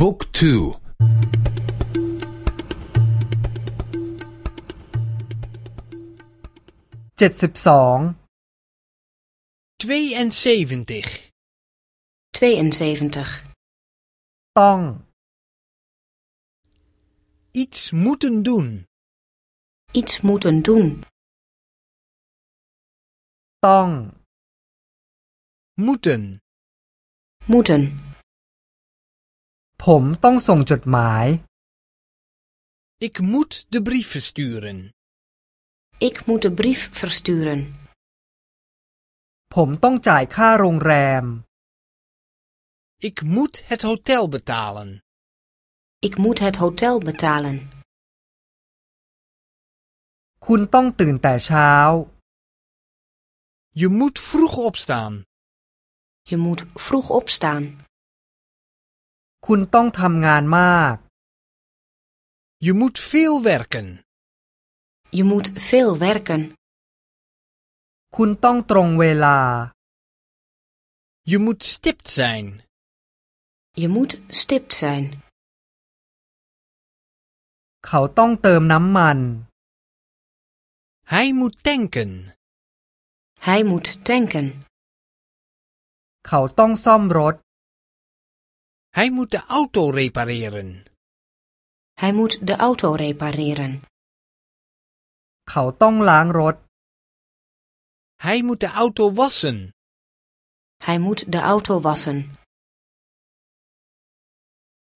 บุ๊กทู เจ็ดสิบสอง 72. 72. ต้อง Iets moeten doen. Iets moeten doen. ต้อง Moeten. Moeten. ผมต้องส่งจดหมาย Ik moet de brief versturen. Ik moet de brief versturen. ผมต้องจ่ายค่าโรงแรม Ik moet het hotel betalen. Ik moet het hotel betalen. คุณต้องตื่นแต่เช้า Je moet vroeg opstaan. Je moet vroeg opstaan. คุณต้องทำงานมาก Je moet veel werken. Je moet veel werken. คุณต้องตรงเวลา Je moet stipt zijn. Je moet stipt zijn. เขาต้องเติมน้ำมัน Hij moet tanken. Hij moet tanken. เขาต้องซ่อมรถ Hij moet de auto repareren. Hij moet de auto repareren. เขาต้องล้างรถ Hij moet de auto wassen. Hij moet de auto wassen.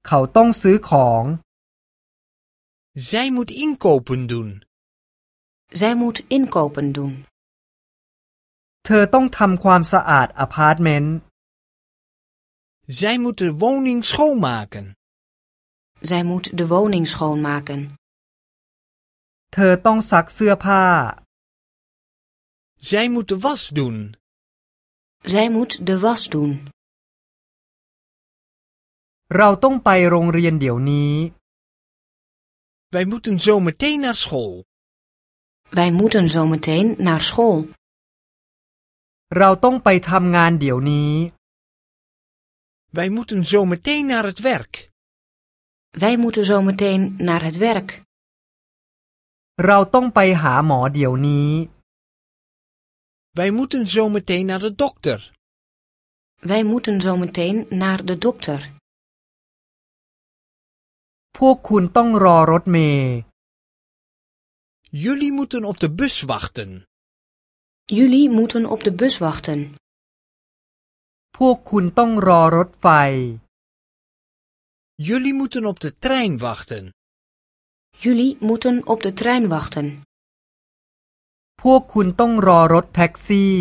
เขาต้องซื้อของ Zij moet inkopen doen. Zij moet inkopen doen. เธอต้องทำความสะอาดอพาร์ตเมนต์ Zij moet de woning schoonmaken. Zij moet de woning schoonmaken. เธอต้องซักเสื้อผ้า Zij moet de was doen. Zij moet de was doen. เราต้องไปโรงเรียนเดี๋ยวนี้ Wij moeten zo meteen naar school. Wij moeten zo meteen naar school. เราต้องไปทำงานเดี๋ยวนี้ Wij moeten zo meteen naar het werk. Wij moeten zo meteen naar het werk. เราต้องไปหาหมอเดี๋ยวนี้ Wij moeten zo meteen naar de dokter. Wij moeten zo meteen naar de dokter. พวกคุณต้องรอรถเมล์ Jullie moeten op de bus wachten. Jullie moeten op de bus wachten. พวกคุณต้องรอรถไฟ Jullie moeten op de trein wachten. Jullie moeten op de trein wachten. พวกคุณต้องรอรถแท็กซี่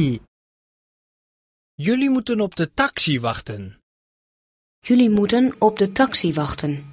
Jullie moeten op de taxi wachten. Jullie moeten op de taxi wachten.